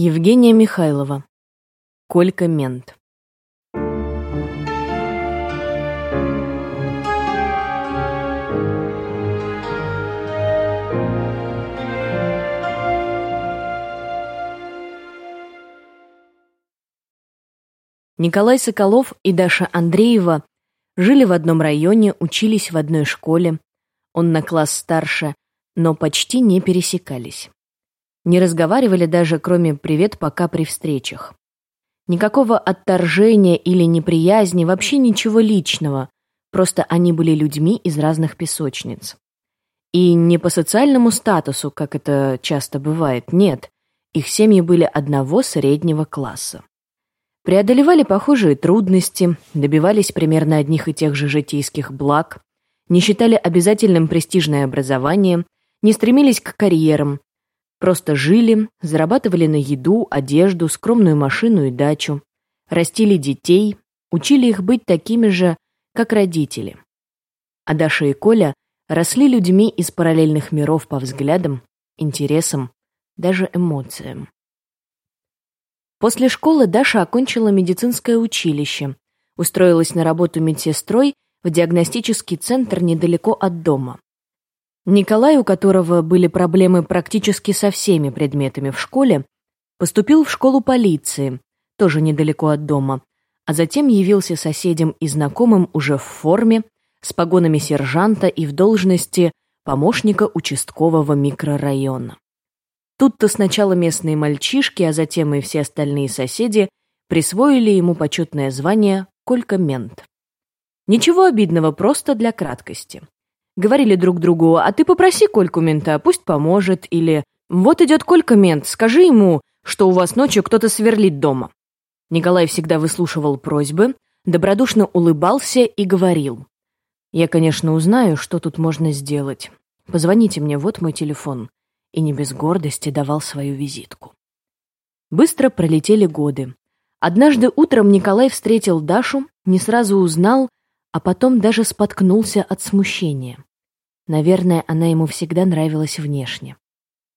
Евгения Михайлова. Колька Мент. Николай Соколов и Даша Андреева жили в одном районе, учились в одной школе. Он на класс старше, но почти не пересекались. Не разговаривали даже, кроме «привет, пока» при встречах. Никакого отторжения или неприязни, вообще ничего личного. Просто они были людьми из разных песочниц. И не по социальному статусу, как это часто бывает, нет. Их семьи были одного среднего класса. Преодолевали похожие трудности, добивались примерно одних и тех же житейских благ, не считали обязательным престижное образование, не стремились к карьерам, просто жили, зарабатывали на еду, одежду, скромную машину и дачу, растили детей, учили их быть такими же, как родители. А Даша и Коля росли людьми из параллельных миров по взглядам, интересам, даже эмоциям. После школы Даша окончила медицинское училище, устроилась на работу медсестрой в диагностический центр недалеко от дома. Николай, у которого были проблемы практически со всеми предметами в школе, поступил в школу полиции, тоже недалеко от дома, а затем явился соседям и знакомым уже в форме, с погонами сержанта и в должности помощника участкового микрорайона. Тут-то сначала местные мальчишки, а затем и все остальные соседи присвоили ему почетное звание «Колька-мент». Ничего обидного, просто для краткости. Говорили друг другу, а ты попроси Кольку мента, пусть поможет, или вот идет Колька мент, скажи ему, что у вас ночью кто-то сверлит дома. Николай всегда выслушивал просьбы, добродушно улыбался и говорил. Я, конечно, узнаю, что тут можно сделать. Позвоните мне, вот мой телефон. И не без гордости давал свою визитку. Быстро пролетели годы. Однажды утром Николай встретил Дашу, не сразу узнал, а потом даже споткнулся от смущения. Наверное, она ему всегда нравилась внешне.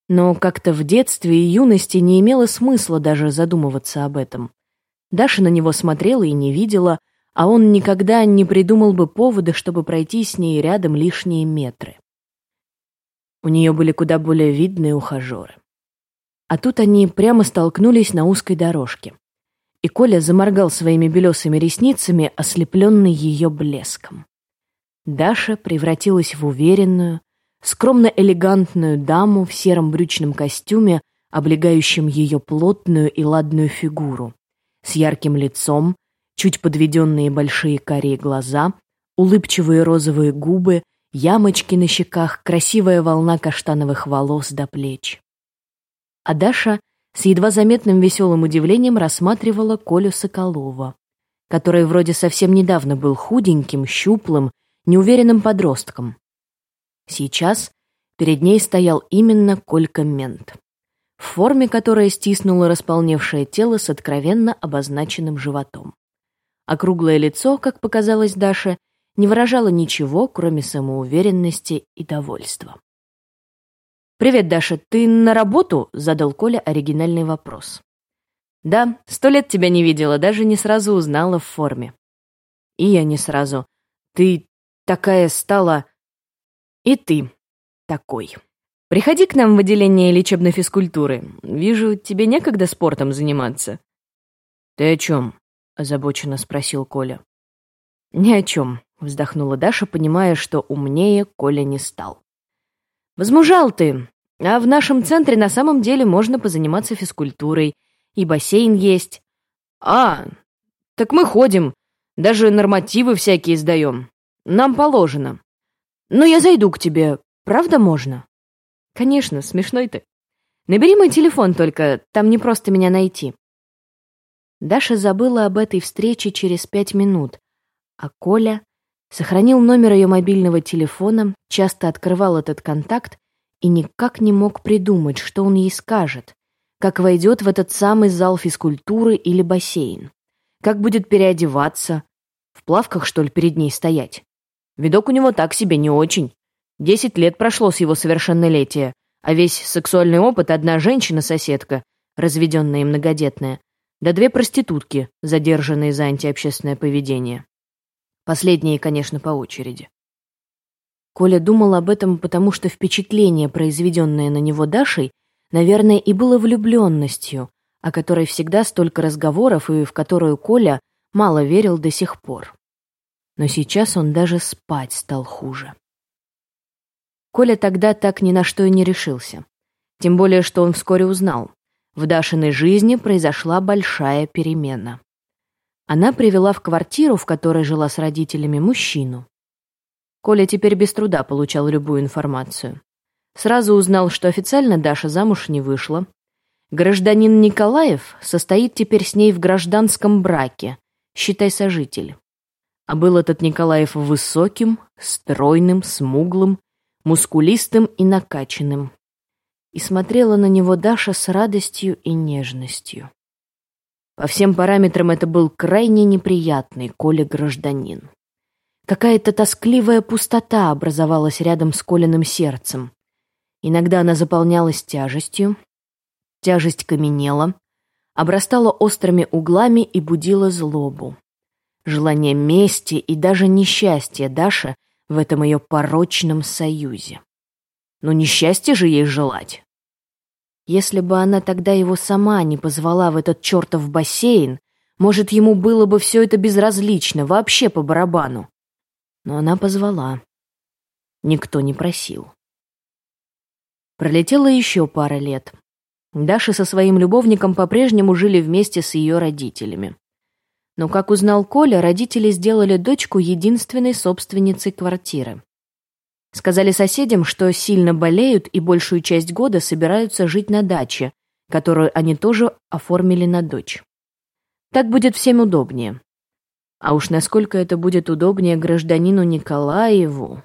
Но как-то в детстве и юности не имело смысла даже задумываться об этом. Даша на него смотрела и не видела, а он никогда не придумал бы повода, чтобы пройти с ней рядом лишние метры. У нее были куда более видные ухажеры. А тут они прямо столкнулись на узкой дорожке. И Коля заморгал своими белесыми ресницами, ослепленный ее блеском. Даша превратилась в уверенную, скромно-элегантную даму в сером брючном костюме, облегающем ее плотную и ладную фигуру, с ярким лицом, чуть подведенные большие карие глаза, улыбчивые розовые губы, ямочки на щеках, красивая волна каштановых волос до плеч. А Даша с едва заметным веселым удивлением рассматривала Колю Соколова, который вроде совсем недавно был худеньким, щуплым неуверенным подростком. Сейчас перед ней стоял именно Колька Мент, в форме которая стиснула располневшее тело с откровенно обозначенным животом. Округлое лицо, как показалось Даше, не выражало ничего, кроме самоуверенности и довольства. «Привет, Даша, ты на работу?» — задал Коля оригинальный вопрос. «Да, сто лет тебя не видела, даже не сразу узнала в форме». «И я не сразу. Ты такая стала... И ты такой. Приходи к нам в отделение лечебной физкультуры. Вижу, тебе некогда спортом заниматься». «Ты о чем?» — озабоченно спросил Коля. «Ни о чем», — вздохнула Даша, понимая, что умнее Коля не стал. «Возмужал ты, а в нашем центре на самом деле можно позаниматься физкультурой, и бассейн есть. А, так мы ходим, даже нормативы всякие сдаем. Нам положено. Но я зайду к тебе. Правда можно? Конечно, смешной ты. Набери мой телефон только, там не просто меня найти. Даша забыла об этой встрече через пять минут, а Коля сохранил номер ее мобильного телефона, часто открывал этот контакт и никак не мог придумать, что он ей скажет, как войдет в этот самый зал физкультуры или бассейн, как будет переодеваться, в плавках, что ли, перед ней стоять. Видок у него так себе не очень. Десять лет прошло с его совершеннолетия, а весь сексуальный опыт одна женщина-соседка, разведенная и многодетная, да две проститутки, задержанные за антиобщественное поведение. Последние, конечно, по очереди. Коля думал об этом, потому что впечатление, произведенное на него Дашей, наверное, и было влюбленностью, о которой всегда столько разговоров и в которую Коля мало верил до сих пор. Но сейчас он даже спать стал хуже. Коля тогда так ни на что и не решился. Тем более, что он вскоре узнал. В Дашиной жизни произошла большая перемена. Она привела в квартиру, в которой жила с родителями, мужчину. Коля теперь без труда получал любую информацию. Сразу узнал, что официально Даша замуж не вышла. Гражданин Николаев состоит теперь с ней в гражданском браке, считай сожитель. А был этот Николаев высоким, стройным, смуглым, мускулистым и накачанным. И смотрела на него Даша с радостью и нежностью. По всем параметрам это был крайне неприятный Коля гражданин. Какая-то тоскливая пустота образовалась рядом с Колиным сердцем. Иногда она заполнялась тяжестью, тяжесть каменела, обрастала острыми углами и будила злобу. Желание мести и даже несчастья Даши в этом ее порочном союзе. Но несчастье же ей желать. Если бы она тогда его сама не позвала в этот чертов бассейн, может, ему было бы все это безразлично, вообще по барабану но она позвала. Никто не просил. Пролетело еще пара лет. Даша со своим любовником по-прежнему жили вместе с ее родителями. Но, как узнал Коля, родители сделали дочку единственной собственницей квартиры. Сказали соседям, что сильно болеют и большую часть года собираются жить на даче, которую они тоже оформили на дочь. Так будет всем удобнее. А уж насколько это будет удобнее гражданину Николаеву,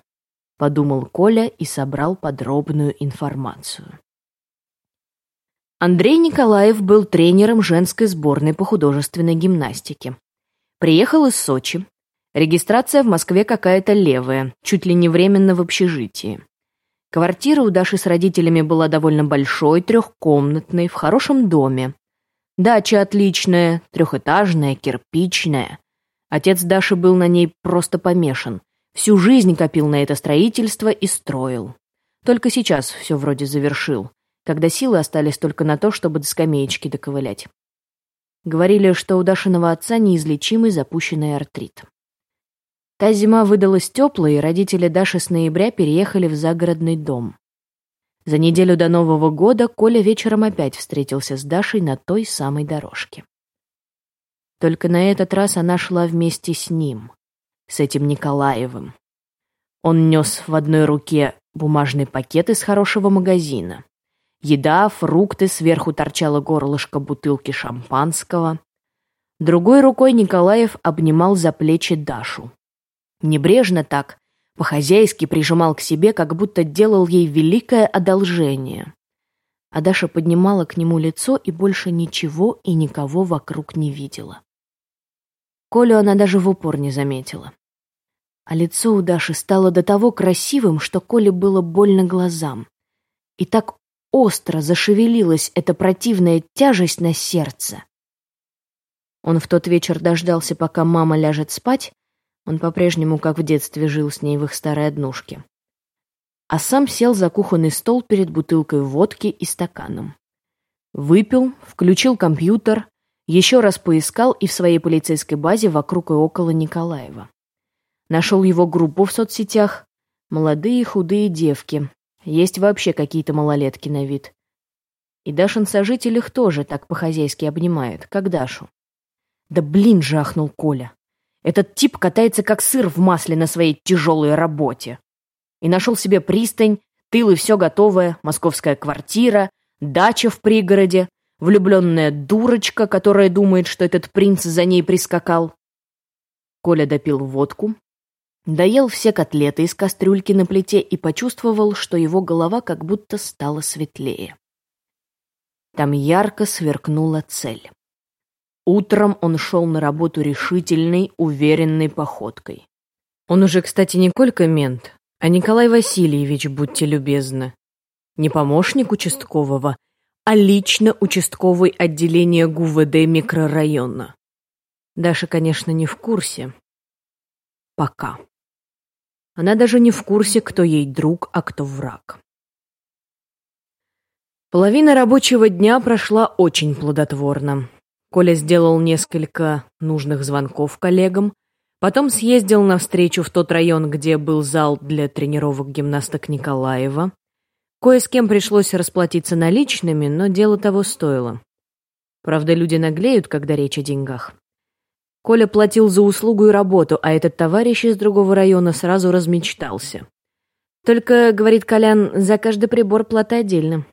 подумал Коля и собрал подробную информацию. Андрей Николаев был тренером женской сборной по художественной гимнастике. Приехал из Сочи. Регистрация в Москве какая-то левая, чуть ли не временно в общежитии. Квартира у Даши с родителями была довольно большой, трехкомнатной, в хорошем доме. Дача отличная, трехэтажная, кирпичная. Отец Даши был на ней просто помешан. Всю жизнь копил на это строительство и строил. Только сейчас все вроде завершил, когда силы остались только на то, чтобы до скамеечки доковылять. Говорили, что у Дашиного отца неизлечимый запущенный артрит. Та зима выдалась теплой, и родители Даши с ноября переехали в загородный дом. За неделю до Нового года Коля вечером опять встретился с Дашей на той самой дорожке. Только на этот раз она шла вместе с ним, с этим Николаевым. Он нес в одной руке бумажный пакет из хорошего магазина. Еда, фрукты, сверху торчало горлышко бутылки шампанского. Другой рукой Николаев обнимал за плечи Дашу. Небрежно так, по-хозяйски прижимал к себе, как будто делал ей великое одолжение. А Даша поднимала к нему лицо и больше ничего и никого вокруг не видела. Колю она даже в упор не заметила. А лицо у Даши стало до того красивым, что Коле было больно глазам. И так остро зашевелилась эта противная тяжесть на сердце. Он в тот вечер дождался, пока мама ляжет спать, он по-прежнему, как в детстве, жил с ней в их старой однушке. А сам сел за кухонный стол перед бутылкой водки и стаканом. Выпил, включил компьютер, еще раз поискал и в своей полицейской базе вокруг и около Николаева. Нашел его группу в соцсетях. Молодые худые девки. Есть вообще какие-то малолетки на вид. И Дашин сожитель их тоже так по-хозяйски обнимает, как Дашу. Да блин, жахнул Коля. Этот тип катается как сыр в масле на своей тяжелой работе. И нашел себе пристань, тыл и все готовое, московская квартира, дача в пригороде, влюбленная дурочка, которая думает, что этот принц за ней прискакал. Коля допил водку, доел все котлеты из кастрюльки на плите и почувствовал, что его голова как будто стала светлее. Там ярко сверкнула цель. Утром он шел на работу решительной, уверенной походкой. Он уже, кстати, не Колька мент, а Николай Васильевич, будьте любезны. Не помощник участкового, а лично участковый отделение ГУВД микрорайона. Даша, конечно, не в курсе. Пока. Она даже не в курсе, кто ей друг, а кто враг. Половина рабочего дня прошла очень плодотворно. Коля сделал несколько нужных звонков коллегам, потом съездил на встречу в тот район, где был зал для тренировок гимнасток Николаева. Кое с кем пришлось расплатиться наличными, но дело того стоило. Правда, люди наглеют, когда речь о деньгах. Коля платил за услугу и работу, а этот товарищ из другого района сразу размечтался. Только, говорит Колян, за каждый прибор плата отдельно.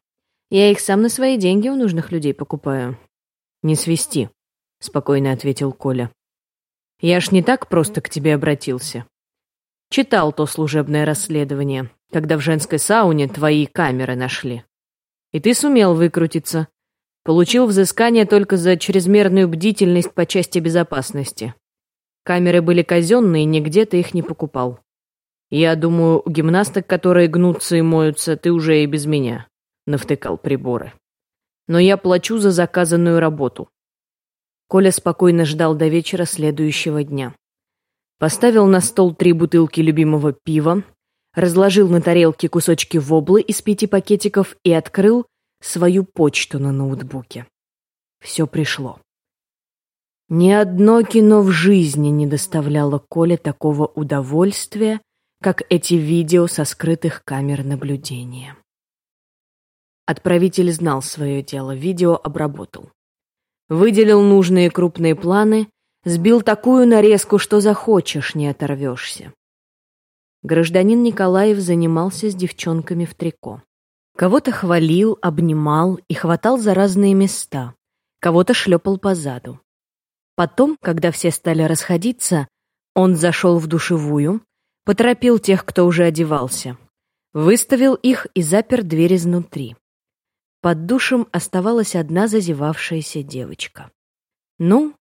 Я их сам на свои деньги у нужных людей покупаю. Не свисти, спокойно ответил Коля. Я ж не так просто к тебе обратился. Читал то служебное расследование, когда в женской сауне твои камеры нашли. И ты сумел выкрутиться. Получил взыскание только за чрезмерную бдительность по части безопасности. Камеры были казенные, нигде ты их не покупал. Я думаю, у гимнасток, которые гнутся и моются, ты уже и без меня навтыкал приборы. Но я плачу за заказанную работу. Коля спокойно ждал до вечера следующего дня. Поставил на стол три бутылки любимого пива, разложил на тарелке кусочки воблы из пяти пакетиков и открыл свою почту на ноутбуке. Все пришло. Ни одно кино в жизни не доставляло Коле такого удовольствия, как эти видео со скрытых камер наблюдения. Отправитель знал свое дело, видео обработал. Выделил нужные крупные планы, сбил такую нарезку, что захочешь, не оторвешься. Гражданин Николаев занимался с девчонками в трико. Кого-то хвалил, обнимал и хватал за разные места, кого-то шлепал по заду. Потом, когда все стали расходиться, он зашел в душевую, поторопил тех, кто уже одевался, выставил их и запер дверь изнутри. Под душем оставалась одна зазевавшаяся девочка. Ну,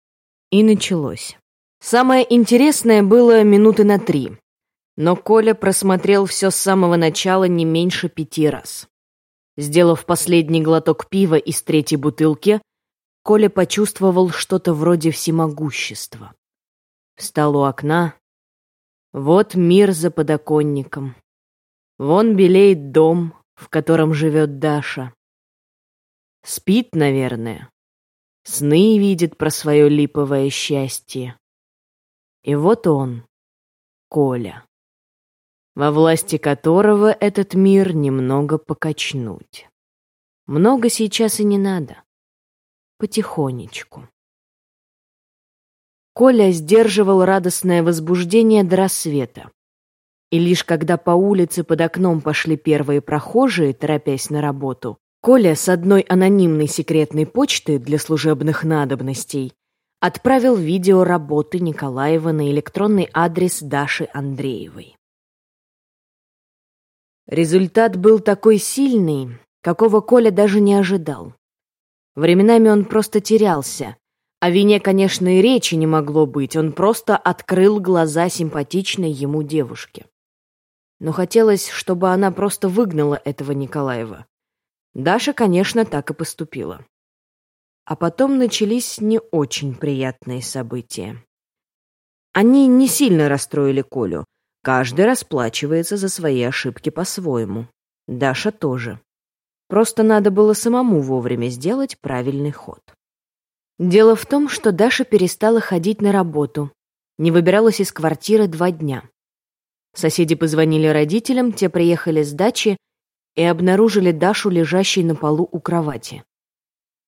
и началось. Самое интересное было минуты на три, но Коля просмотрел все с самого начала не меньше пяти раз. Сделав последний глоток пива из третьей бутылки, Коля почувствовал что-то вроде всемогущества. Встал у окна. Вот мир за подоконником. Вон белеет дом, в котором живет Даша. Спит, наверное. Сны видит про свое липовое счастье. И вот он, Коля во власти которого этот мир немного покачнуть. Много сейчас и не надо. Потихонечку. Коля сдерживал радостное возбуждение до рассвета. И лишь когда по улице под окном пошли первые прохожие, торопясь на работу, Коля с одной анонимной секретной почты для служебных надобностей отправил видео работы Николаева на электронный адрес Даши Андреевой. Результат был такой сильный, какого Коля даже не ожидал. Временами он просто терялся. О вине, конечно, и речи не могло быть, он просто открыл глаза симпатичной ему девушке. Но хотелось, чтобы она просто выгнала этого Николаева. Даша, конечно, так и поступила. А потом начались не очень приятные события. Они не сильно расстроили Колю, Каждый расплачивается за свои ошибки по-своему. Даша тоже. Просто надо было самому вовремя сделать правильный ход. Дело в том, что Даша перестала ходить на работу, не выбиралась из квартиры два дня. Соседи позвонили родителям, те приехали с дачи и обнаружили Дашу, лежащей на полу у кровати.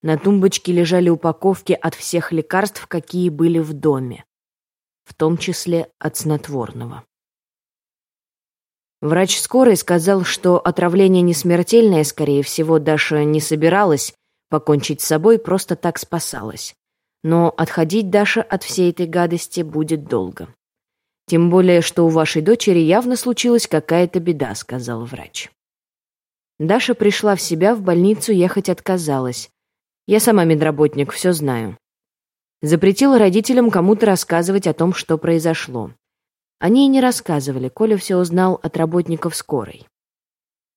На тумбочке лежали упаковки от всех лекарств, какие были в доме, в том числе от снотворного. Врач скорой сказал, что отравление не смертельное, скорее всего, Даша не собиралась покончить с собой, просто так спасалась. Но отходить Даша от всей этой гадости будет долго. Тем более, что у вашей дочери явно случилась какая-то беда, сказал врач. Даша пришла в себя, в больницу ехать отказалась. Я сама медработник, все знаю. Запретила родителям кому-то рассказывать о том, что произошло. Они и не рассказывали, Коля все узнал от работников скорой.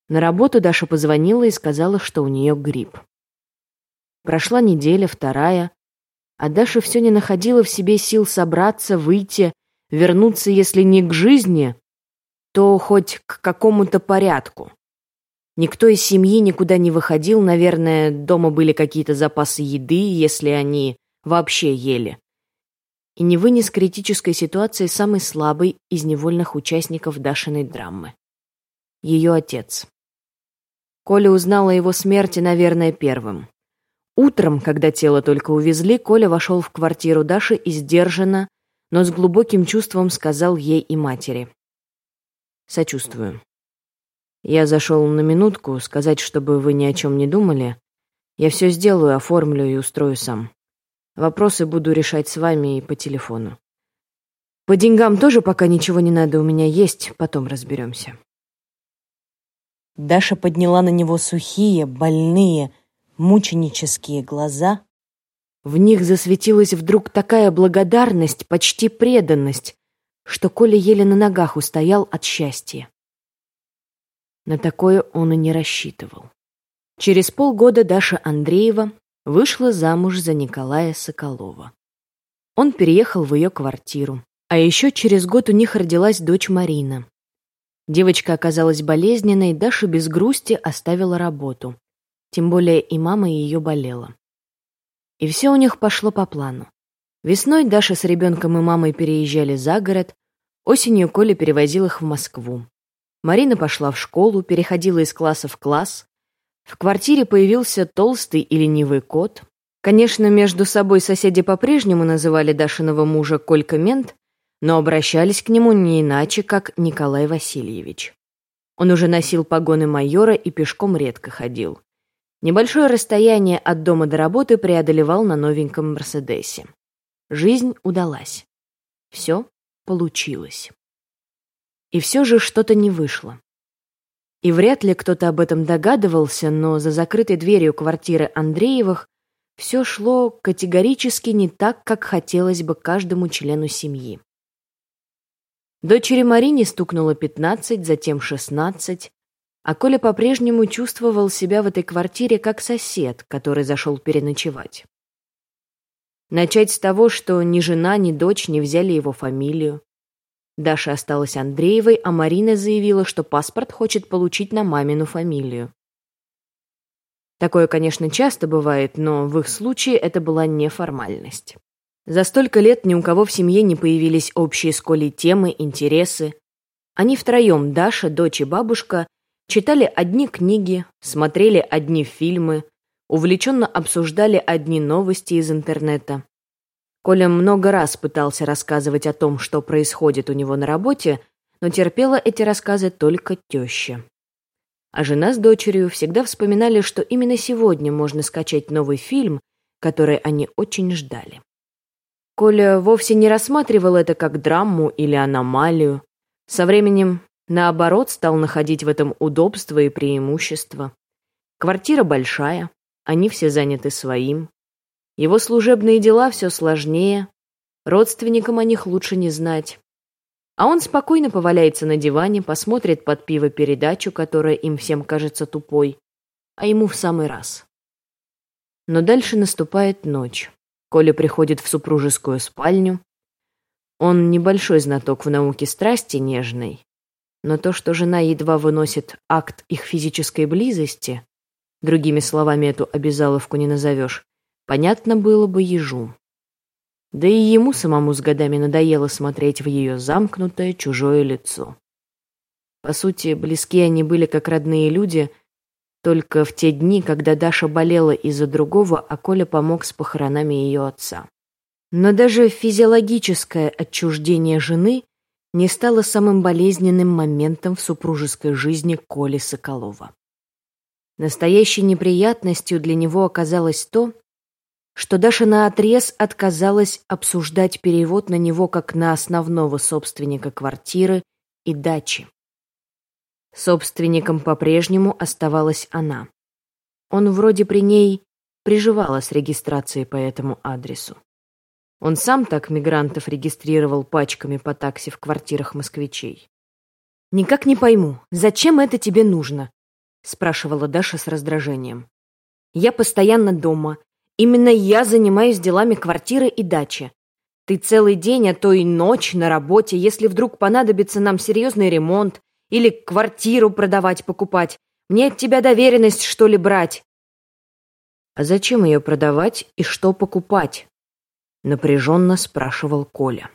На работу Даша позвонила и сказала, что у нее грипп. Прошла неделя, вторая, а Даша все не находила в себе сил собраться, выйти, вернуться, если не к жизни, то хоть к какому-то порядку. Никто из семьи никуда не выходил, наверное, дома были какие-то запасы еды, если они вообще ели. И не вынес критической ситуации самый слабый из невольных участников Дашиной драмы. Ее отец. Коля узнал о его смерти, наверное, первым. Утром, когда тело только увезли, Коля вошел в квартиру Даши и сдержанно, но с глубоким чувством сказал ей и матери. «Сочувствую. Я зашел на минутку, сказать, чтобы вы ни о чем не думали. Я все сделаю, оформлю и устрою сам. Вопросы буду решать с вами и по телефону. По деньгам тоже пока ничего не надо, у меня есть, потом разберемся». Даша подняла на него сухие, больные, мученические глаза. В них засветилась вдруг такая благодарность, почти преданность, что Коля еле на ногах устоял от счастья. На такое он и не рассчитывал. Через полгода Даша Андреева вышла замуж за Николая Соколова. Он переехал в ее квартиру. А еще через год у них родилась дочь Марина. Девочка оказалась болезненной, Даша без грусти оставила работу. Тем более и мама ее болела. И все у них пошло по плану. Весной Даша с ребенком и мамой переезжали за город, осенью Коля перевозил их в Москву. Марина пошла в школу, переходила из класса в класс. В квартире появился толстый и ленивый кот. Конечно, между собой соседи по-прежнему называли Дашиного мужа Колька Мент, но обращались к нему не иначе, как Николай Васильевич. Он уже носил погоны майора и пешком редко ходил. Небольшое расстояние от дома до работы преодолевал на новеньком «Мерседесе». Жизнь удалась. Все получилось. И все же что-то не вышло. И вряд ли кто-то об этом догадывался, но за закрытой дверью квартиры Андреевых все шло категорически не так, как хотелось бы каждому члену семьи. Дочери Марине стукнуло пятнадцать, затем шестнадцать, а Коля по-прежнему чувствовал себя в этой квартире как сосед, который зашел переночевать. Начать с того, что ни жена, ни дочь не взяли его фамилию. Даша осталась Андреевой, а Марина заявила, что паспорт хочет получить на мамину фамилию. Такое, конечно, часто бывает, но в их случае это была неформальность. За столько лет ни у кого в семье не появились общие с Колей темы, интересы. Они втроем, Даша, дочь и бабушка, Читали одни книги, смотрели одни фильмы, увлеченно обсуждали одни новости из интернета. Коля много раз пытался рассказывать о том, что происходит у него на работе, но терпела эти рассказы только теща. А жена с дочерью всегда вспоминали, что именно сегодня можно скачать новый фильм, который они очень ждали. Коля вовсе не рассматривал это как драму или аномалию. Со временем Наоборот, стал находить в этом удобство и преимущество. Квартира большая, они все заняты своим. Его служебные дела все сложнее, родственникам о них лучше не знать. А он спокойно поваляется на диване, посмотрит под пиво передачу, которая им всем кажется тупой, а ему в самый раз. Но дальше наступает ночь. Коля приходит в супружескую спальню. Он небольшой знаток в науке страсти нежной, но то, что жена едва выносит акт их физической близости, другими словами эту обязаловку не назовешь, понятно было бы ежу. Да и ему самому с годами надоело смотреть в ее замкнутое чужое лицо. По сути, близки они были как родные люди, только в те дни, когда Даша болела из-за другого, а Коля помог с похоронами ее отца. Но даже физиологическое отчуждение жены – не стало самым болезненным моментом в супружеской жизни Коли Соколова. Настоящей неприятностью для него оказалось то, что Даша наотрез отказалась обсуждать перевод на него как на основного собственника квартиры и дачи. Собственником по-прежнему оставалась она. Он вроде при ней приживала с регистрацией по этому адресу. Он сам так мигрантов регистрировал пачками по такси в квартирах москвичей. «Никак не пойму, зачем это тебе нужно?» — спрашивала Даша с раздражением. «Я постоянно дома. Именно я занимаюсь делами квартиры и дачи. Ты целый день, а то и ночь на работе, если вдруг понадобится нам серьезный ремонт или квартиру продавать, покупать. Мне от тебя доверенность, что ли, брать?» «А зачем ее продавать и что покупать?» Напряженно спрашивал Коля.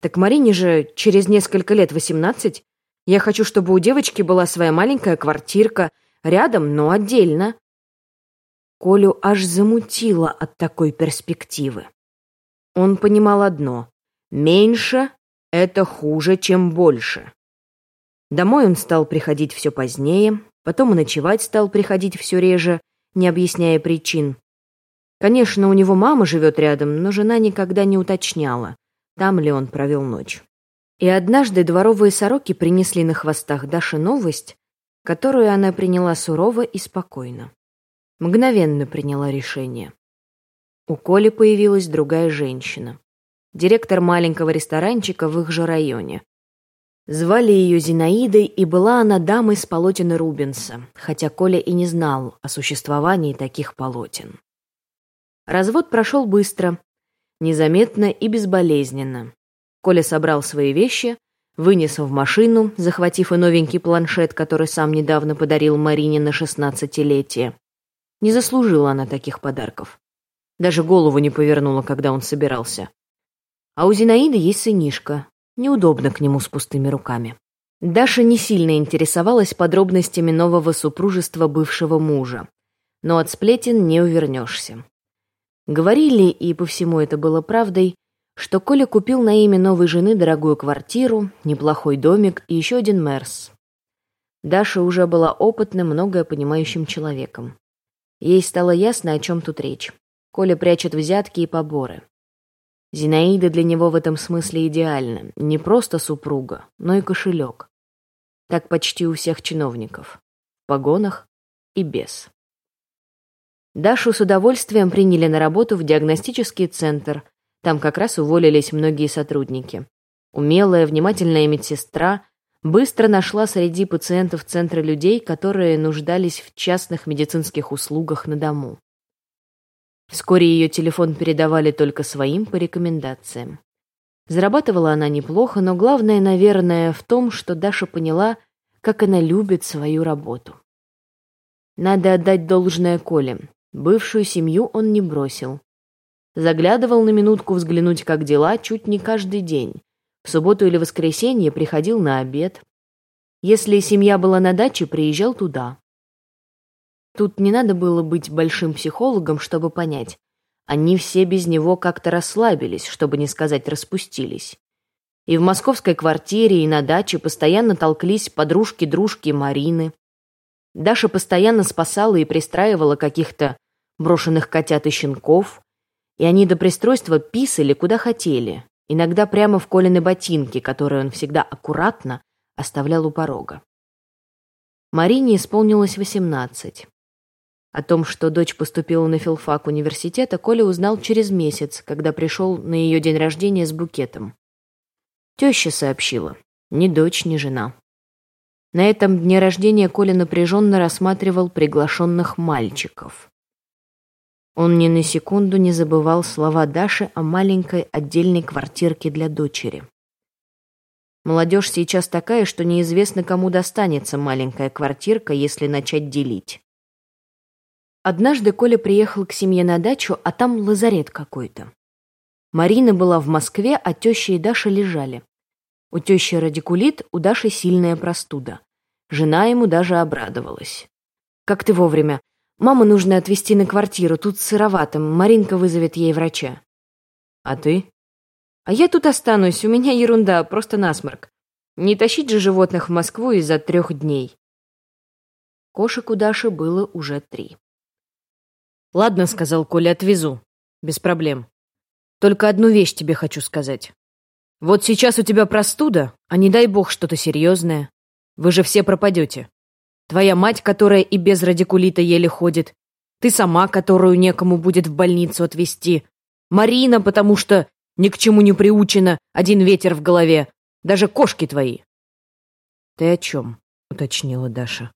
«Так Марине же через несколько лет восемнадцать. Я хочу, чтобы у девочки была своя маленькая квартирка, рядом, но отдельно». Колю аж замутило от такой перспективы. Он понимал одно — меньше — это хуже, чем больше. Домой он стал приходить все позднее, потом и ночевать стал приходить все реже, не объясняя причин. Конечно, у него мама живет рядом, но жена никогда не уточняла, там ли он провел ночь. И однажды дворовые сороки принесли на хвостах Даше новость, которую она приняла сурово и спокойно. Мгновенно приняла решение. У Коли появилась другая женщина. Директор маленького ресторанчика в их же районе. Звали ее Зинаидой, и была она дамой с полотен Рубенса, хотя Коля и не знал о существовании таких полотен. Развод прошел быстро, незаметно и безболезненно. Коля собрал свои вещи, вынес в машину, захватив и новенький планшет, который сам недавно подарил Марине на шестнадцатилетие. Не заслужила она таких подарков. Даже голову не повернула, когда он собирался. А у Зинаиды есть сынишка, Неудобно к нему с пустыми руками. Даша не сильно интересовалась подробностями нового супружества бывшего мужа, но от сплетен не увернешься. Говорили, и по всему это было правдой, что Коля купил на имя новой жены дорогую квартиру, неплохой домик и еще один Мерс. Даша уже была опытным, многое понимающим человеком. Ей стало ясно, о чем тут речь. Коля прячет взятки и поборы. Зинаида для него в этом смысле идеальна. Не просто супруга, но и кошелек. Так почти у всех чиновников. В погонах и без. Дашу с удовольствием приняли на работу в диагностический центр. Там как раз уволились многие сотрудники. Умелая, внимательная медсестра быстро нашла среди пациентов центра людей, которые нуждались в частных медицинских услугах на дому. Вскоре ее телефон передавали только своим по рекомендациям. Зарабатывала она неплохо, но главное, наверное, в том, что Даша поняла, как она любит свою работу. Надо отдать должное Коле. Бывшую семью он не бросил. Заглядывал на минутку взглянуть, как дела, чуть не каждый день. В субботу или воскресенье приходил на обед. Если семья была на даче, приезжал туда. Тут не надо было быть большим психологом, чтобы понять. Они все без него как-то расслабились, чтобы не сказать распустились. И в московской квартире, и на даче постоянно толклись подружки-дружки Марины. Даша постоянно спасала и пристраивала каких-то брошенных котят и щенков, и они до пристройства писали куда хотели, иногда прямо в Колины ботинки, которые он всегда аккуратно оставлял у порога. Марине исполнилось восемнадцать. О том, что дочь поступила на филфак университета, Коля узнал через месяц, когда пришел на ее день рождения с букетом. Теща сообщила. Ни дочь, ни жена. На этом дне рождения Коля напряженно рассматривал приглашенных мальчиков. Он ни на секунду не забывал слова Даши о маленькой отдельной квартирке для дочери. Молодежь сейчас такая, что неизвестно, кому достанется маленькая квартирка, если начать делить. Однажды Коля приехал к семье на дачу, а там лазарет какой-то. Марина была в Москве, а теща и Даша лежали. У тещи радикулит, у Даши сильная простуда. Жена ему даже обрадовалась. «Как ты вовремя? Маму нужно отвезти на квартиру, тут сыровато, Маринка вызовет ей врача». «А ты?» «А я тут останусь, у меня ерунда, просто насморк. Не тащить же животных в Москву из-за трех дней». Кошек у Даши было уже три. «Ладно», — сказал Коля, — «отвезу. Без проблем. Только одну вещь тебе хочу сказать. Вот сейчас у тебя простуда, а не дай бог что-то серьезное. Вы же все пропадете. Твоя мать, которая и без радикулита еле ходит. Ты сама, которую некому будет в больницу отвезти. Марина, потому что ни к чему не приучена, один ветер в голове. Даже кошки твои. «Ты о чем?» — уточнила Даша.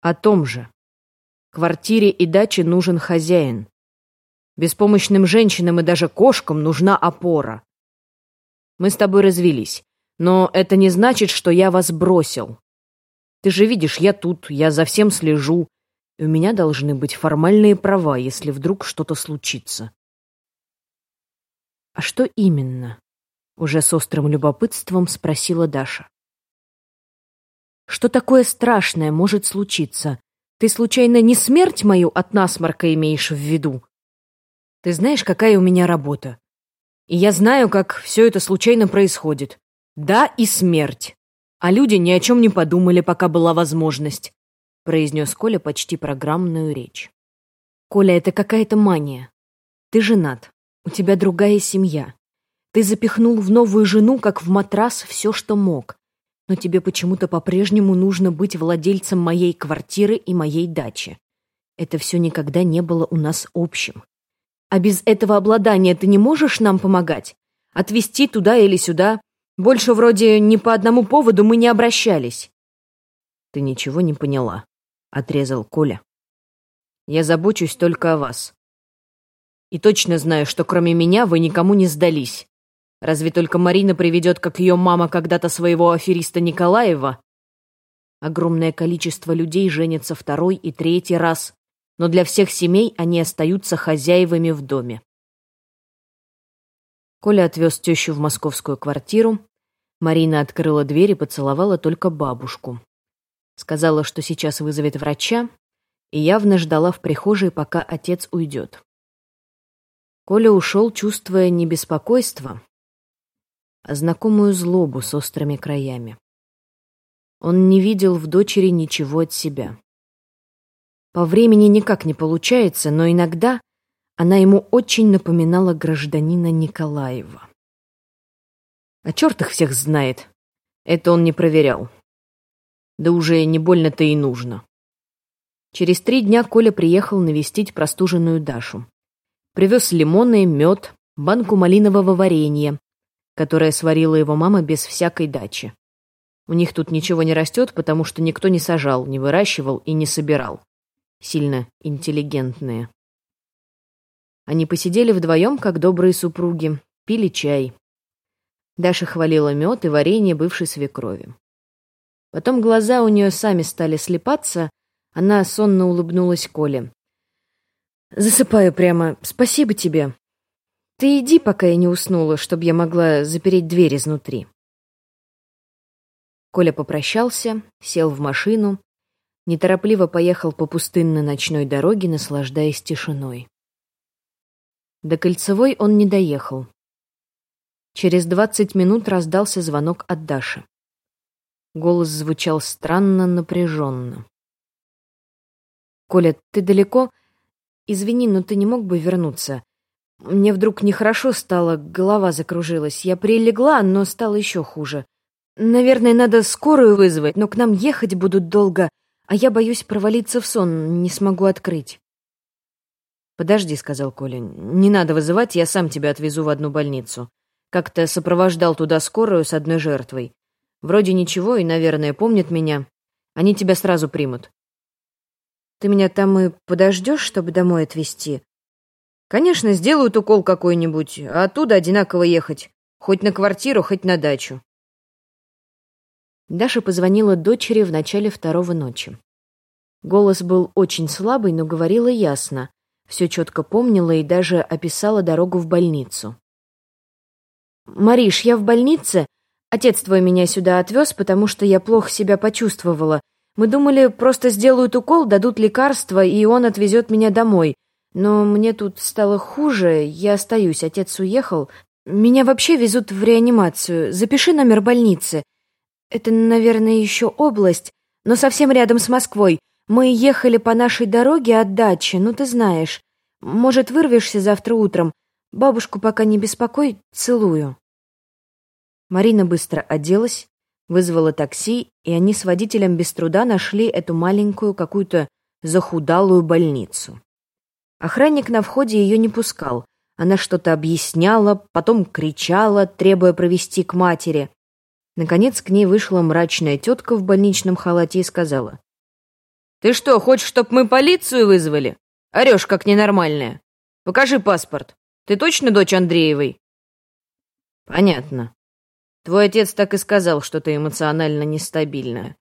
«О том же. Квартире и даче нужен хозяин. Беспомощным женщинам и даже кошкам нужна опора. Мы с тобой развелись, но это не значит, что я вас бросил. Ты же видишь, я тут, я за всем слежу, у меня должны быть формальные права, если вдруг что-то случится. А что именно? Уже с острым любопытством спросила Даша. Что такое страшное может случиться? Ты случайно не смерть мою от насморка имеешь в виду? Ты знаешь, какая у меня работа. И я знаю, как все это случайно происходит. Да, и смерть. А люди ни о чем не подумали, пока была возможность, произнес Коля почти программную речь. Коля, это какая-то мания. Ты женат. У тебя другая семья. Ты запихнул в новую жену, как в матрас, все, что мог но тебе почему-то по-прежнему нужно быть владельцем моей квартиры и моей дачи. Это все никогда не было у нас общим. А без этого обладания ты не можешь нам помогать? Отвезти туда или сюда? Больше вроде ни по одному поводу мы не обращались. Ты ничего не поняла, — отрезал Коля. Я забочусь только о вас. И точно знаю, что кроме меня вы никому не сдались. Разве только Марина приведет, как ее мама когда-то своего афериста Николаева? Огромное количество людей женятся второй и третий раз, но для всех семей они остаются хозяевами в доме. Коля отвез тещу в московскую квартиру. Марина открыла дверь и поцеловала только бабушку. Сказала, что сейчас вызовет врача, и явно ждала в прихожей, пока отец уйдет. Коля ушел, чувствуя не беспокойство, а знакомую злобу с острыми краями. Он не видел в дочери ничего от себя. По времени никак не получается, но иногда она ему очень напоминала гражданина Николаева. А черт их всех знает. Это он не проверял. Да уже не больно-то и нужно. Через три дня Коля приехал навестить простуженную Дашу. Привез лимоны, мед, банку малинового варенья, которое сварила его мама без всякой дачи. У них тут ничего не растет, потому что никто не сажал, не выращивал и не собирал. Сильно интеллигентные. Они посидели вдвоем, как добрые супруги, пили чай. Даша хвалила мед и варенье бывшей свекрови. Потом глаза у нее сами стали слепаться, она сонно улыбнулась Коле. «Засыпаю прямо. Спасибо тебе. Ты иди, пока я не уснула, чтобы я могла запереть дверь изнутри. Коля попрощался, сел в машину, неторопливо поехал по пустынной ночной дороге, наслаждаясь тишиной. До Кольцевой он не доехал. Через двадцать минут раздался звонок от Даши. Голос звучал странно напряженно. «Коля, ты далеко? Извини, но ты не мог бы вернуться? Мне вдруг нехорошо стало, голова закружилась. Я прилегла, но стало еще хуже. Наверное, надо скорую вызвать, но к нам ехать будут долго, а я боюсь провалиться в сон, не смогу открыть. «Подожди», — сказал Коля, — «не надо вызывать, я сам тебя отвезу в одну больницу. Как-то сопровождал туда скорую с одной жертвой. Вроде ничего и, наверное, помнят меня. Они тебя сразу примут». «Ты меня там и подождешь, чтобы домой отвезти?» Конечно, сделают укол какой-нибудь, а оттуда одинаково ехать. Хоть на квартиру, хоть на дачу. Даша позвонила дочери в начале второго ночи. Голос был очень слабый, но говорила ясно. Все четко помнила и даже описала дорогу в больницу. «Мариш, я в больнице. Отец твой меня сюда отвез, потому что я плохо себя почувствовала. Мы думали, просто сделают укол, дадут лекарства, и он отвезет меня домой. Но мне тут стало хуже, я остаюсь, отец уехал. Меня вообще везут в реанимацию. Запиши номер больницы. Это, наверное, еще область, но совсем рядом с Москвой. Мы ехали по нашей дороге от дачи, ну ты знаешь. Может, вырвешься завтра утром. Бабушку пока не беспокой, целую. Марина быстро оделась, вызвала такси, и они с водителем без труда нашли эту маленькую какую-то захудалую больницу. Охранник на входе ее не пускал. Она что-то объясняла, потом кричала, требуя провести к матери. Наконец к ней вышла мрачная тетка в больничном халате и сказала. Ты что, хочешь, чтоб мы полицию вызвали? Орешь, как ненормальная. Покажи паспорт. Ты точно дочь Андреевой? Понятно. Твой отец так и сказал, что ты эмоционально нестабильная.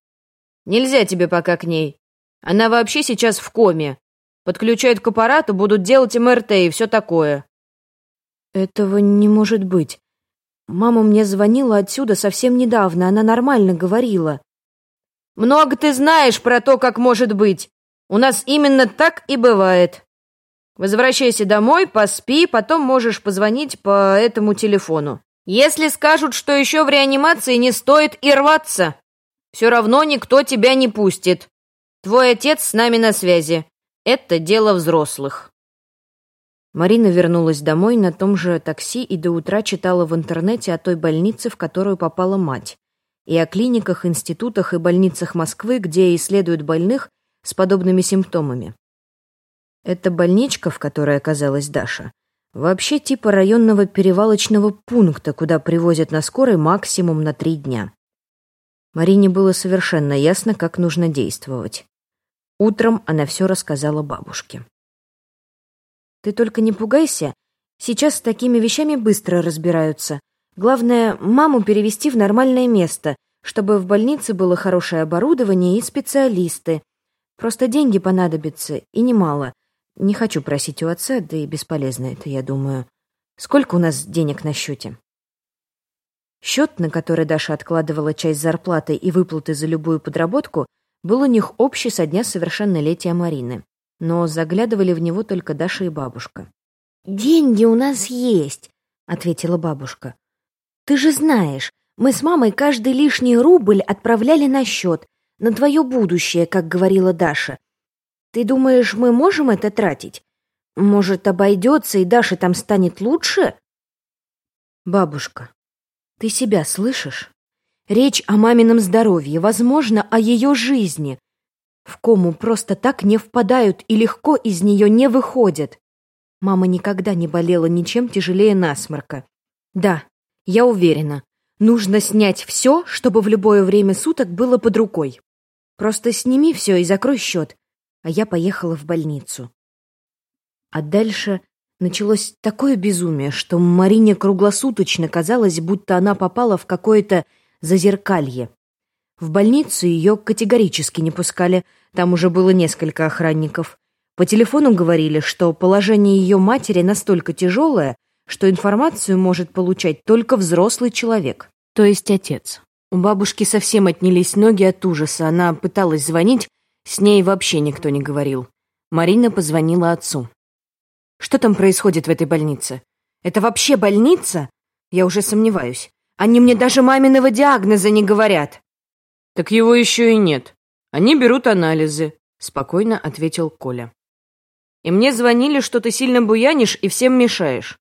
Нельзя тебе пока к ней. Она вообще сейчас в коме. Подключают к аппарату, будут делать МРТ и все такое. Этого не может быть. Мама мне звонила отсюда совсем недавно, она нормально говорила. Много ты знаешь про то, как может быть. У нас именно так и бывает. Возвращайся домой, поспи, потом можешь позвонить по этому телефону. Если скажут, что еще в реанимации, не стоит и рваться. Все равно никто тебя не пустит. Твой отец с нами на связи. Это дело взрослых. Марина вернулась домой на том же такси и до утра читала в интернете о той больнице, в которую попала мать, и о клиниках, институтах и больницах Москвы, где исследуют больных с подобными симптомами. Эта больничка, в которой оказалась Даша, вообще типа районного перевалочного пункта, куда привозят на скорой максимум на три дня. Марине было совершенно ясно, как нужно действовать. Утром она все рассказала бабушке. Ты только не пугайся. Сейчас с такими вещами быстро разбираются. Главное, маму перевести в нормальное место, чтобы в больнице было хорошее оборудование и специалисты. Просто деньги понадобятся, и немало. Не хочу просить у отца, да и бесполезно это, я думаю. Сколько у нас денег на счете? Счет, на который Даша откладывала часть зарплаты и выплаты за любую подработку, был у них общий со дня совершеннолетия Марины но заглядывали в него только Даша и бабушка. «Деньги у нас есть», — ответила бабушка. «Ты же знаешь, мы с мамой каждый лишний рубль отправляли на счет, на твое будущее, как говорила Даша. Ты думаешь, мы можем это тратить? Может, обойдется, и Даша там станет лучше?» «Бабушка, ты себя слышишь? Речь о мамином здоровье, возможно, о ее жизни. В кому просто так не впадают и легко из нее не выходят. Мама никогда не болела ничем тяжелее насморка. Да, я уверена, нужно снять все, чтобы в любое время суток было под рукой. Просто сними все и закрой счет. А я поехала в больницу. А дальше началось такое безумие, что Марине круглосуточно казалось, будто она попала в какое-то зазеркалье. В больницу ее категорически не пускали, там уже было несколько охранников. По телефону говорили, что положение ее матери настолько тяжелое, что информацию может получать только взрослый человек, то есть отец. У бабушки совсем отнялись ноги от ужаса, она пыталась звонить, с ней вообще никто не говорил. Марина позвонила отцу. «Что там происходит в этой больнице? Это вообще больница? Я уже сомневаюсь. Они мне даже маминого диагноза не говорят». «Так его еще и нет. Они берут анализы», — спокойно ответил Коля. «И мне звонили, что ты сильно буянишь и всем мешаешь».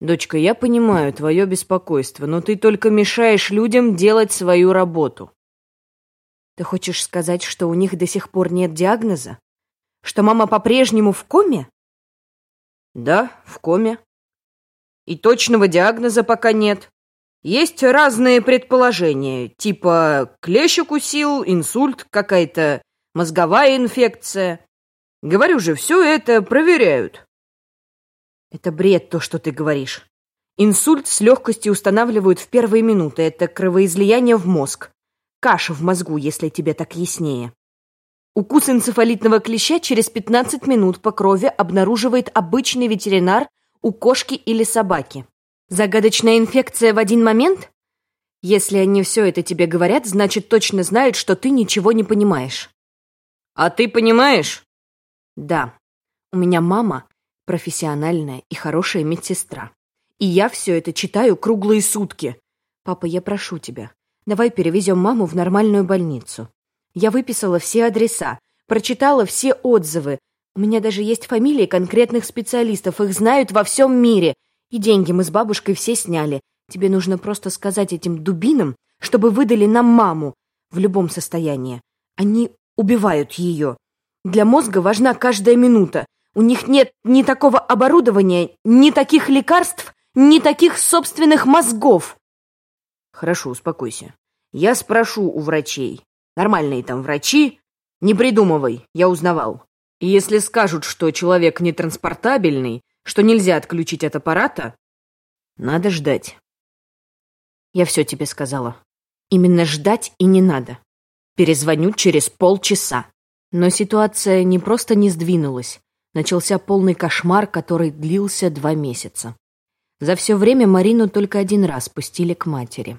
«Дочка, я понимаю твое беспокойство, но ты только мешаешь людям делать свою работу». «Ты хочешь сказать, что у них до сих пор нет диагноза? Что мама по-прежнему в коме?» «Да, в коме. И точного диагноза пока нет. Есть разные предположения, типа клещ укусил, инсульт, какая-то мозговая инфекция. Говорю же, все это проверяют. Это бред, то, что ты говоришь. Инсульт с легкостью устанавливают в первые минуты. Это кровоизлияние в мозг. Каша в мозгу, если тебе так яснее. Укус энцефалитного клеща через 15 минут по крови обнаруживает обычный ветеринар у кошки или собаки. Загадочная инфекция в один момент? Если они все это тебе говорят, значит, точно знают, что ты ничего не понимаешь. А ты понимаешь? Да. У меня мама профессиональная и хорошая медсестра. И я все это читаю круглые сутки. Папа, я прошу тебя, давай перевезем маму в нормальную больницу. Я выписала все адреса, прочитала все отзывы. У меня даже есть фамилии конкретных специалистов, их знают во всем мире — и деньги мы с бабушкой все сняли. Тебе нужно просто сказать этим дубинам, чтобы выдали нам маму в любом состоянии. Они убивают ее. Для мозга важна каждая минута. У них нет ни такого оборудования, ни таких лекарств, ни таких собственных мозгов. Хорошо, успокойся. Я спрошу у врачей. Нормальные там врачи. Не придумывай, я узнавал. Если скажут, что человек нетранспортабельный, что нельзя отключить от аппарата, надо ждать. Я все тебе сказала. Именно ждать и не надо. Перезвоню через полчаса. Но ситуация не просто не сдвинулась. Начался полный кошмар, который длился два месяца. За все время Марину только один раз пустили к матери.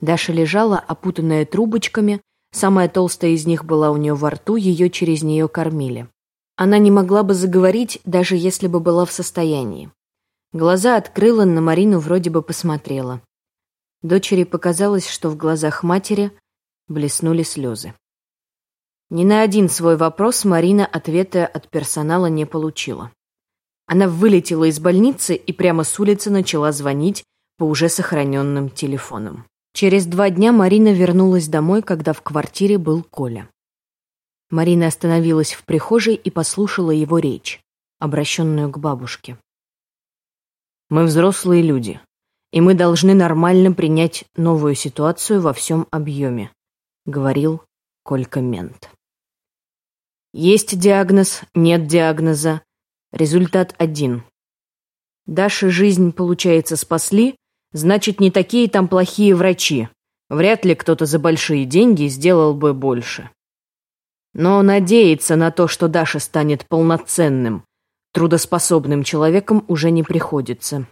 Даша лежала, опутанная трубочками, самая толстая из них была у нее во рту, ее через нее кормили. Она не могла бы заговорить, даже если бы была в состоянии. Глаза открыла, на Марину вроде бы посмотрела. Дочери показалось, что в глазах матери блеснули слезы. Ни на один свой вопрос Марина ответа от персонала не получила. Она вылетела из больницы и прямо с улицы начала звонить по уже сохраненным телефонам. Через два дня Марина вернулась домой, когда в квартире был Коля. Марина остановилась в прихожей и послушала его речь, обращенную к бабушке. «Мы взрослые люди, и мы должны нормально принять новую ситуацию во всем объеме», — говорил Колька Мент. «Есть диагноз, нет диагноза. Результат один. Даше жизнь, получается, спасли, значит, не такие там плохие врачи. Вряд ли кто-то за большие деньги сделал бы больше. Но надеяться на то, что Даша станет полноценным, трудоспособным человеком, уже не приходится.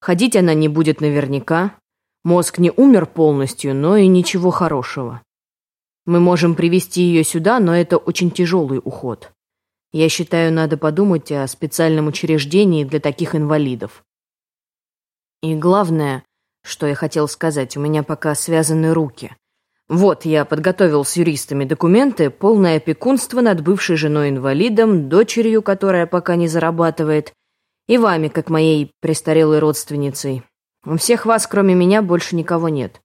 Ходить она не будет наверняка, мозг не умер полностью, но и ничего хорошего. Мы можем привести ее сюда, но это очень тяжелый уход. Я считаю, надо подумать о специальном учреждении для таких инвалидов. И главное, что я хотел сказать, у меня пока связаны руки. Вот, я подготовил с юристами документы, полное опекунство над бывшей женой-инвалидом, дочерью, которая пока не зарабатывает, и вами, как моей престарелой родственницей. У всех вас, кроме меня, больше никого нет.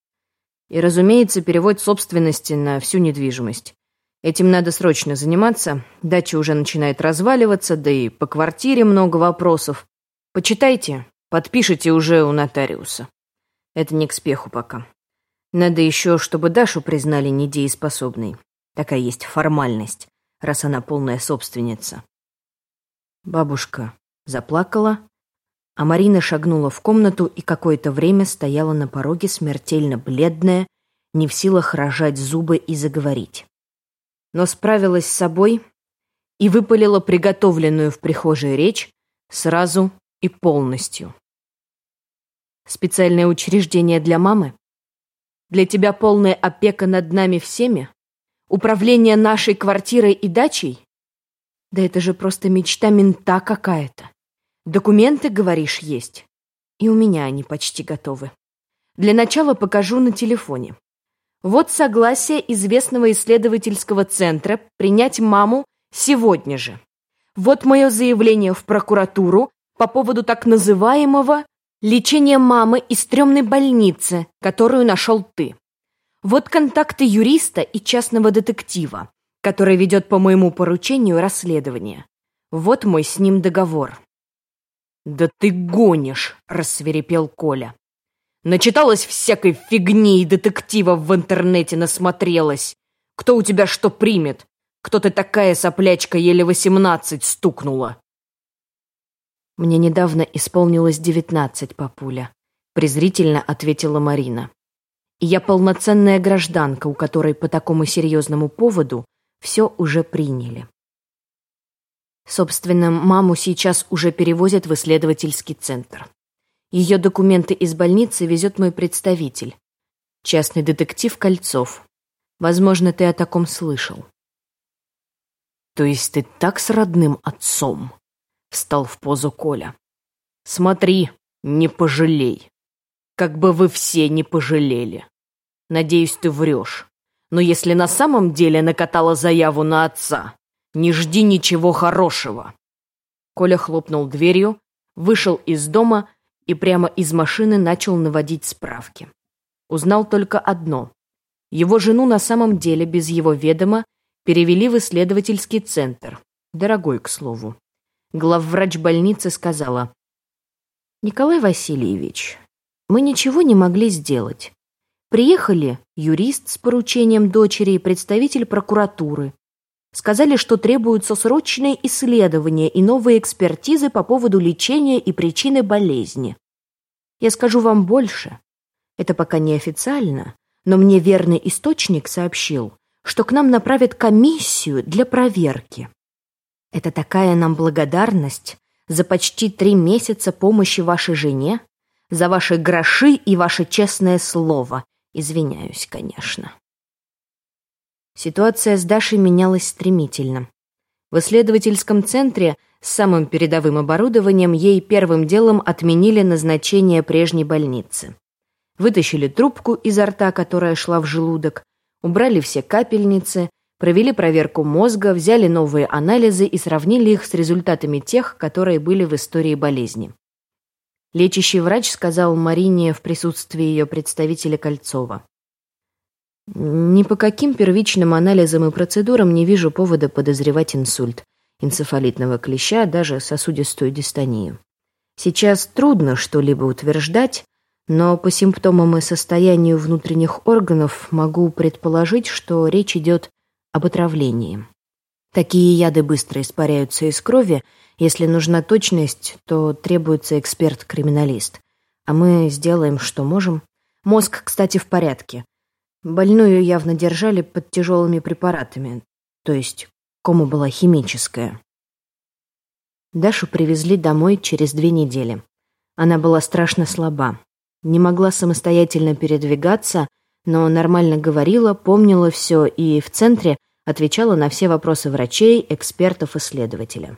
И, разумеется, перевод собственности на всю недвижимость. Этим надо срочно заниматься. Дача уже начинает разваливаться, да и по квартире много вопросов. Почитайте, подпишите уже у нотариуса. Это не к спеху пока. Надо еще, чтобы Дашу признали недееспособной. Такая есть формальность, раз она полная собственница. Бабушка заплакала, а Марина шагнула в комнату и какое-то время стояла на пороге смертельно бледная, не в силах рожать зубы и заговорить. Но справилась с собой и выпалила приготовленную в прихожей речь сразу и полностью. Специальное учреждение для мамы? Для тебя полная опека над нами всеми? Управление нашей квартирой и дачей? Да это же просто мечта мента какая-то. Документы, говоришь, есть? И у меня они почти готовы. Для начала покажу на телефоне. Вот согласие известного исследовательского центра принять маму сегодня же. Вот мое заявление в прокуратуру по поводу так называемого Лечение мамы из стрёмной больницы, которую нашел ты. Вот контакты юриста и частного детектива, который ведет по моему поручению расследование. Вот мой с ним договор. «Да ты гонишь!» — рассверепел Коля. «Начиталась всякой фигни и детективов в интернете насмотрелась. Кто у тебя что примет? Кто ты такая соплячка еле восемнадцать стукнула?» «Мне недавно исполнилось девятнадцать, папуля», — презрительно ответила Марина. «И я полноценная гражданка, у которой по такому серьезному поводу все уже приняли». Собственно, маму сейчас уже перевозят в исследовательский центр. Ее документы из больницы везет мой представитель, частный детектив Кольцов. Возможно, ты о таком слышал. То есть ты так с родным отцом? Встал в позу Коля. Смотри, не пожалей. Как бы вы все не пожалели. Надеюсь, ты врешь. Но если на самом деле накатала заяву на отца, не жди ничего хорошего. Коля хлопнул дверью, вышел из дома и прямо из машины начал наводить справки. Узнал только одно. Его жену на самом деле без его ведома перевели в исследовательский центр. Дорогой, к слову главврач больницы сказала, «Николай Васильевич, мы ничего не могли сделать. Приехали юрист с поручением дочери и представитель прокуратуры. Сказали, что требуются срочные исследования и новые экспертизы по поводу лечения и причины болезни. Я скажу вам больше. Это пока не официально, но мне верный источник сообщил, что к нам направят комиссию для проверки. Это такая нам благодарность за почти три месяца помощи вашей жене, за ваши гроши и ваше честное слово. Извиняюсь, конечно. Ситуация с Дашей менялась стремительно. В исследовательском центре с самым передовым оборудованием ей первым делом отменили назначение прежней больницы. Вытащили трубку изо рта, которая шла в желудок, убрали все капельницы, провели проверку мозга, взяли новые анализы и сравнили их с результатами тех, которые были в истории болезни. Лечащий врач сказал Марине в присутствии ее представителя Кольцова. Ни по каким первичным анализам и процедурам не вижу повода подозревать инсульт, энцефалитного клеща, даже сосудистую дистонию. Сейчас трудно что-либо утверждать, но по симптомам и состоянию внутренних органов могу предположить, что речь идет об отравлении. Такие яды быстро испаряются из крови. Если нужна точность, то требуется эксперт-криминалист. А мы сделаем, что можем. Мозг, кстати, в порядке. Больную явно держали под тяжелыми препаратами, то есть кома была химическая. Дашу привезли домой через две недели. Она была страшно слаба. Не могла самостоятельно передвигаться, но нормально говорила, помнила все и в центре отвечала на все вопросы врачей, экспертов и следователя.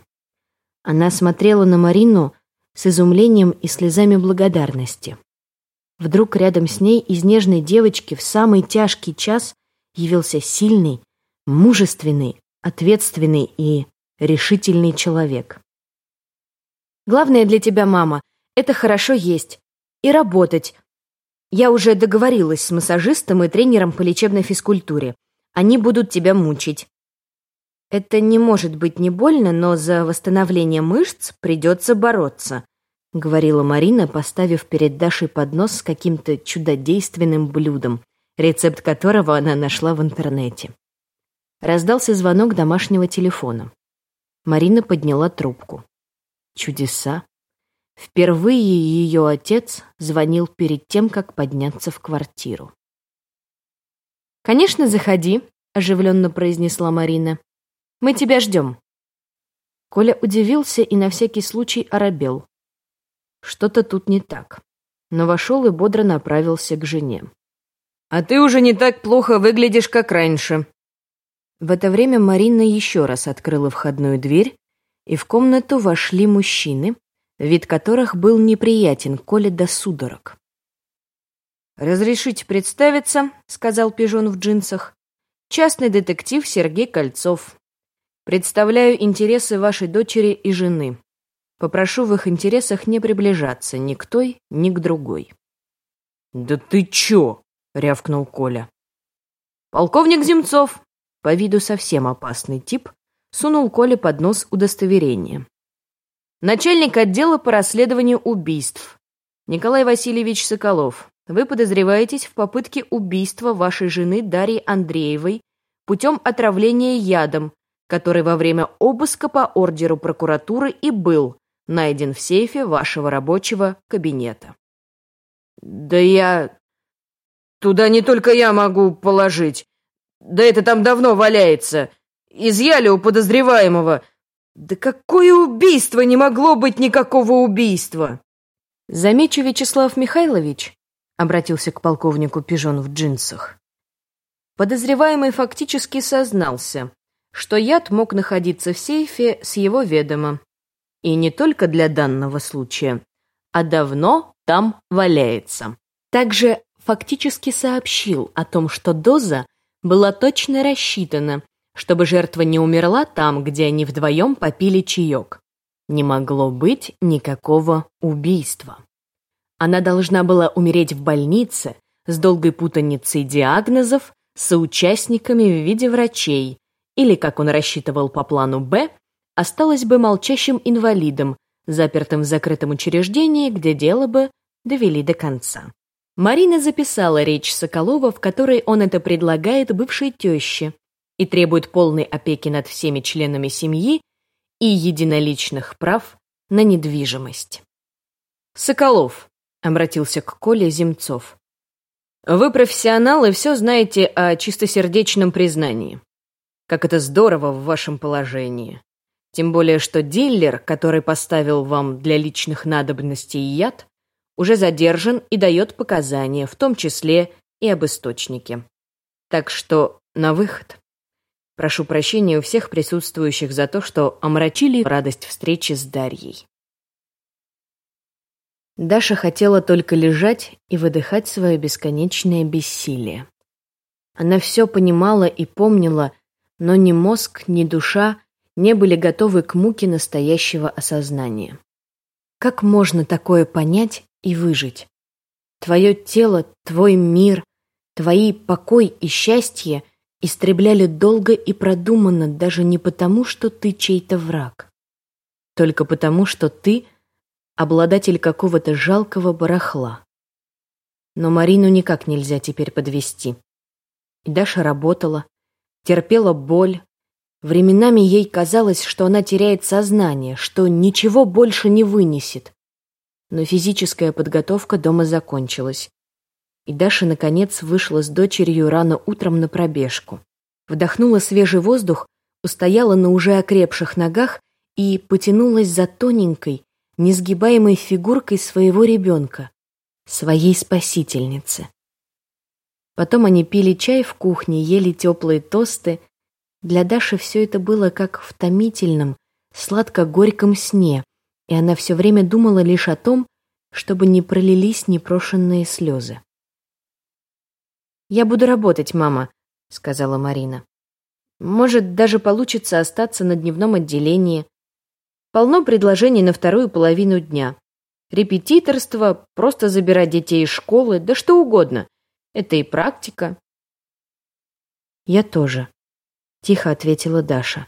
Она смотрела на Марину с изумлением и слезами благодарности. Вдруг рядом с ней из нежной девочки в самый тяжкий час явился сильный, мужественный, ответственный и решительный человек. «Главное для тебя, мама, это хорошо есть и работать. Я уже договорилась с массажистом и тренером по лечебной физкультуре. Они будут тебя мучить. Это не может быть не больно, но за восстановление мышц придется бороться. — говорила Марина, поставив перед Дашей поднос с каким-то чудодейственным блюдом, рецепт которого она нашла в интернете. Раздался звонок домашнего телефона. Марина подняла трубку. Чудеса. Впервые ее отец звонил перед тем, как подняться в квартиру. «Конечно, заходи», — оживленно произнесла Марина. «Мы тебя ждем». Коля удивился и на всякий случай оробел. Что-то тут не так. Но вошел и бодро направился к жене. «А ты уже не так плохо выглядишь, как раньше». В это время Марина еще раз открыла входную дверь, и в комнату вошли мужчины, вид которых был неприятен Коле до судорог. «Разрешите представиться», — сказал пижон в джинсах. «Частный детектив Сергей Кольцов. Представляю интересы вашей дочери и жены. Попрошу в их интересах не приближаться ни к той, ни к другой. «Да ты чё?» — рявкнул Коля. «Полковник Земцов!» По виду совсем опасный тип, сунул Коле под нос удостоверение. «Начальник отдела по расследованию убийств. Николай Васильевич Соколов, вы подозреваетесь в попытке убийства вашей жены Дарьи Андреевой путем отравления ядом, который во время обыска по ордеру прокуратуры и был найден в сейфе вашего рабочего кабинета. Да я... Туда не только я могу положить. Да это там давно валяется. Изъяли у подозреваемого. Да какое убийство? Не могло быть никакого убийства. Замечу, Вячеслав Михайлович, обратился к полковнику Пижон в джинсах. Подозреваемый фактически сознался, что яд мог находиться в сейфе с его ведома. И не только для данного случая, а давно там валяется. Также фактически сообщил о том, что доза была точно рассчитана, чтобы жертва не умерла там, где они вдвоем попили чаек. Не могло быть никакого убийства. Она должна была умереть в больнице с долгой путаницей диагнозов, соучастниками в виде врачей, или, как он рассчитывал по плану «Б», осталась бы молчащим инвалидом, запертым в закрытом учреждении, где дело бы довели до конца. Марина записала речь Соколова, в которой он это предлагает бывшей теще, и требует полной опеки над всеми членами семьи и единоличных прав на недвижимость. «Соколов», — обратился к Коле Земцов, — «вы профессионал и все знаете о чистосердечном признании. Как это здорово в вашем положении. Тем более, что дилер, который поставил вам для личных надобностей яд, уже задержан и дает показания, в том числе и об источнике. Так что на выход. Прошу прощения у всех присутствующих за то, что омрачили радость встречи с Дарьей. Даша хотела только лежать и выдыхать свое бесконечное бессилие. Она все понимала и помнила, но ни мозг, ни душа не были готовы к муке настоящего осознания. Как можно такое понять и выжить? Твое тело, твой мир, твои покой и счастье истребляли долго и продуманно даже не потому, что ты чей-то враг. Только потому, что ты обладатель какого-то жалкого барахла. Но Марину никак нельзя теперь подвести. И Даша работала, терпела боль. Временами ей казалось, что она теряет сознание, что ничего больше не вынесет. Но физическая подготовка дома закончилась. И Даша, наконец, вышла с дочерью рано утром на пробежку. Вдохнула свежий воздух, устояла на уже окрепших ногах и потянулась за тоненькой, несгибаемой фигуркой своего ребенка, своей спасительницы. Потом они пили чай в кухне, ели теплые тосты. Для Даши все это было как в томительном, сладко-горьком сне, и она все время думала лишь о том, чтобы не пролились непрошенные слезы. «Я буду работать, мама», — сказала Марина. «Может, даже получится остаться на дневном отделении. Полно предложений на вторую половину дня. Репетиторство, просто забирать детей из школы, да что угодно. Это и практика». «Я тоже», — тихо ответила Даша.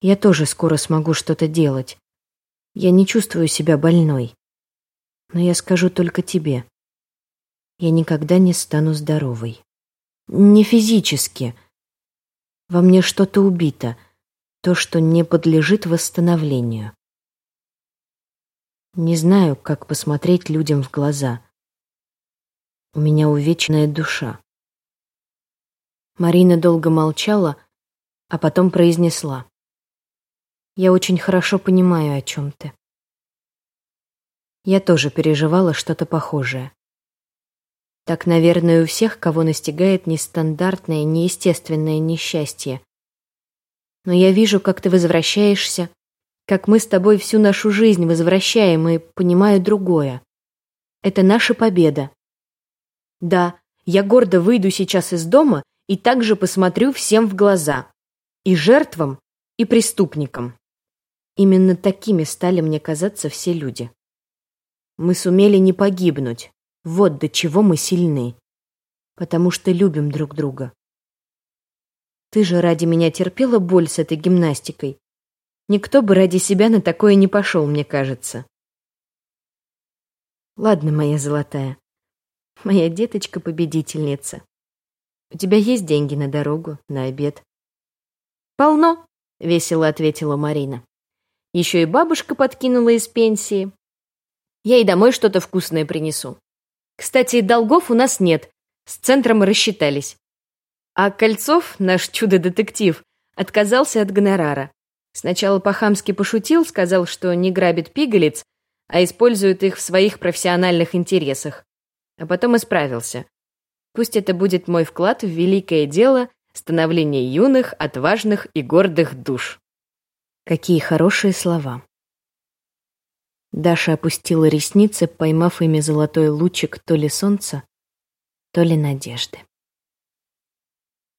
«Я тоже скоро смогу что-то делать. Я не чувствую себя больной. Но я скажу только тебе я никогда не стану здоровой. Не физически. Во мне что-то убито, то, что не подлежит восстановлению. Не знаю, как посмотреть людям в глаза. У меня увечная душа. Марина долго молчала, а потом произнесла. «Я очень хорошо понимаю, о чем ты». Я тоже переживала что-то похожее. Так, наверное, у всех, кого настигает нестандартное, неестественное несчастье. Но я вижу, как ты возвращаешься, как мы с тобой всю нашу жизнь возвращаем и понимаю другое. Это наша победа. Да, я гордо выйду сейчас из дома и также посмотрю всем в глаза. И жертвам, и преступникам. Именно такими стали мне казаться все люди. Мы сумели не погибнуть, вот до чего мы сильны. Потому что любим друг друга. Ты же ради меня терпела боль с этой гимнастикой. Никто бы ради себя на такое не пошел, мне кажется. Ладно, моя золотая. Моя деточка-победительница. У тебя есть деньги на дорогу, на обед? Полно, весело ответила Марина. Еще и бабушка подкинула из пенсии. Я и домой что-то вкусное принесу. Кстати, долгов у нас нет. С центром рассчитались. А Кольцов, наш чудо-детектив, отказался от гонорара. Сначала по-хамски пошутил, сказал, что не грабит пигалиц, а использует их в своих профессиональных интересах. А потом исправился. Пусть это будет мой вклад в великое дело становления юных, отважных и гордых душ. Какие хорошие слова. Даша опустила ресницы, поймав ими золотой лучик то ли солнца, то ли надежды.